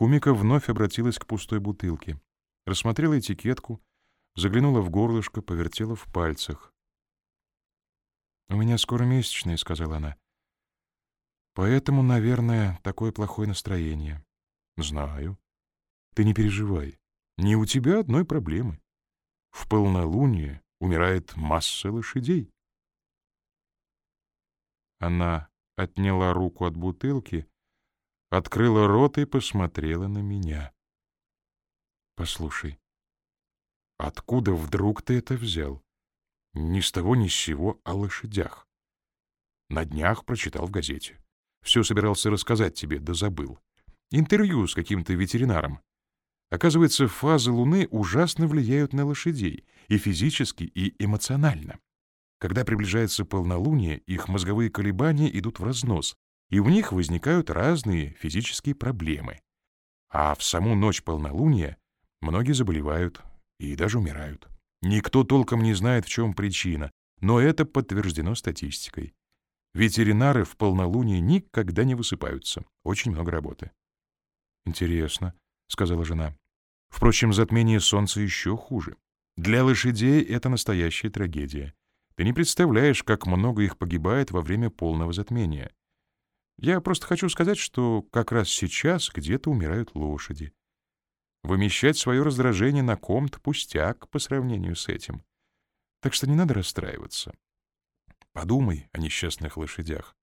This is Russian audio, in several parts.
Кумика вновь обратилась к пустой бутылке. Рассмотрела этикетку, заглянула в горлышко, повертела в пальцах. «У меня скоро месячные», — сказала она. «Поэтому, наверное, такое плохое настроение». «Знаю. Ты не переживай. Не у тебя одной проблемы. В полнолуние умирает масса лошадей». Она отняла руку от бутылки, открыла рот и посмотрела на меня. «Послушай, откуда вдруг ты это взял? Ни с того ни с сего о лошадях. На днях прочитал в газете. Все собирался рассказать тебе, да забыл. Интервью с каким-то ветеринаром. Оказывается, фазы Луны ужасно влияют на лошадей и физически, и эмоционально. Когда приближается полнолуние, их мозговые колебания идут в разнос, и в них возникают разные физические проблемы. А в саму ночь полнолуния многие заболевают и даже умирают. Никто толком не знает, в чем причина, но это подтверждено статистикой. Ветеринары в полнолуние никогда не высыпаются. Очень много работы. «Интересно», — сказала жена. «Впрочем, затмение солнца еще хуже. Для лошадей это настоящая трагедия. Ты не представляешь, как много их погибает во время полного затмения. Я просто хочу сказать, что как раз сейчас где-то умирают лошади. Вымещать свое раздражение на ком-то пустяк по сравнению с этим. Так что не надо расстраиваться. Подумай о несчастных лошадях.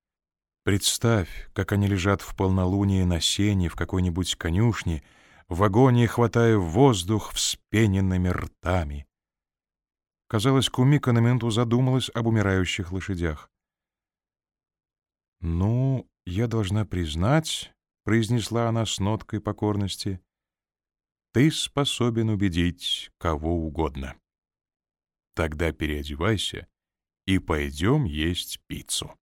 Представь, как они лежат в полнолуние на сене в какой-нибудь конюшне, в вагоне хватая воздух вспененными ртами. Казалось, Кумика на минуту задумалась об умирающих лошадях. «Ну, я должна признать», — произнесла она с ноткой покорности, «ты способен убедить кого угодно. Тогда переодевайся и пойдем есть пиццу».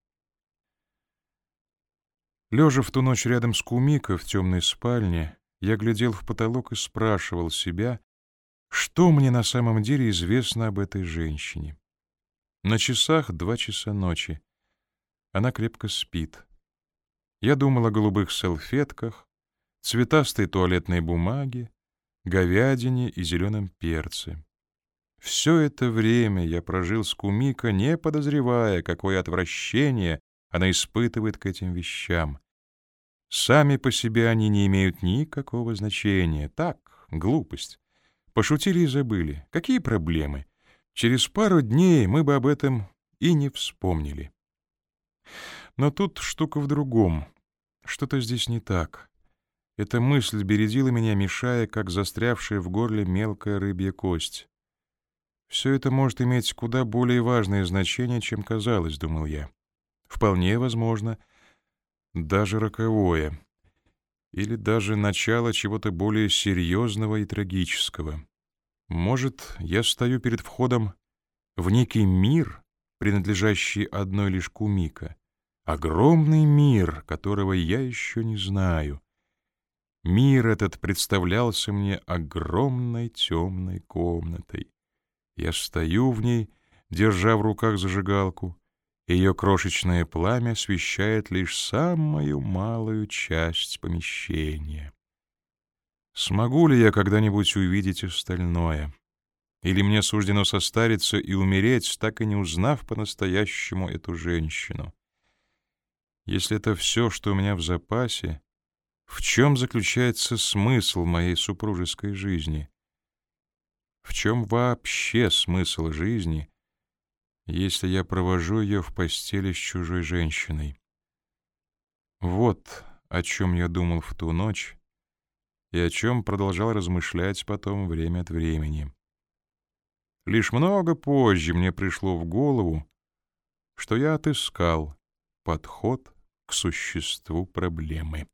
Лежа в ту ночь рядом с Кумико в темной спальне, я глядел в потолок и спрашивал себя, что мне на самом деле известно об этой женщине? На часах два часа ночи. Она крепко спит. Я думал о голубых салфетках, цветастой туалетной бумаге, говядине и зеленом перце. Все это время я прожил с Кумико, не подозревая, какое отвращение она испытывает к этим вещам. Сами по себе они не имеют никакого значения. Так, глупость. Пошутили и забыли. Какие проблемы? Через пару дней мы бы об этом и не вспомнили. Но тут штука в другом. Что-то здесь не так. Эта мысль бередила меня, мешая, как застрявшая в горле мелкая рыбья кость. Все это может иметь куда более важное значение, чем казалось, думал я. Вполне возможно, даже роковое или даже начало чего-то более серьезного и трагического. Может, я стою перед входом в некий мир, принадлежащий одной лишь Кумика, огромный мир, которого я еще не знаю. Мир этот представлялся мне огромной темной комнатой. Я стою в ней, держа в руках зажигалку, ее крошечное пламя освещает лишь самую малую часть помещения. Смогу ли я когда-нибудь увидеть остальное? Или мне суждено состариться и умереть, так и не узнав по-настоящему эту женщину? Если это все, что у меня в запасе, в чем заключается смысл моей супружеской жизни? В чем вообще смысл жизни — если я провожу ее в постели с чужой женщиной. Вот о чем я думал в ту ночь и о чем продолжал размышлять потом время от времени. Лишь много позже мне пришло в голову, что я отыскал подход к существу проблемы.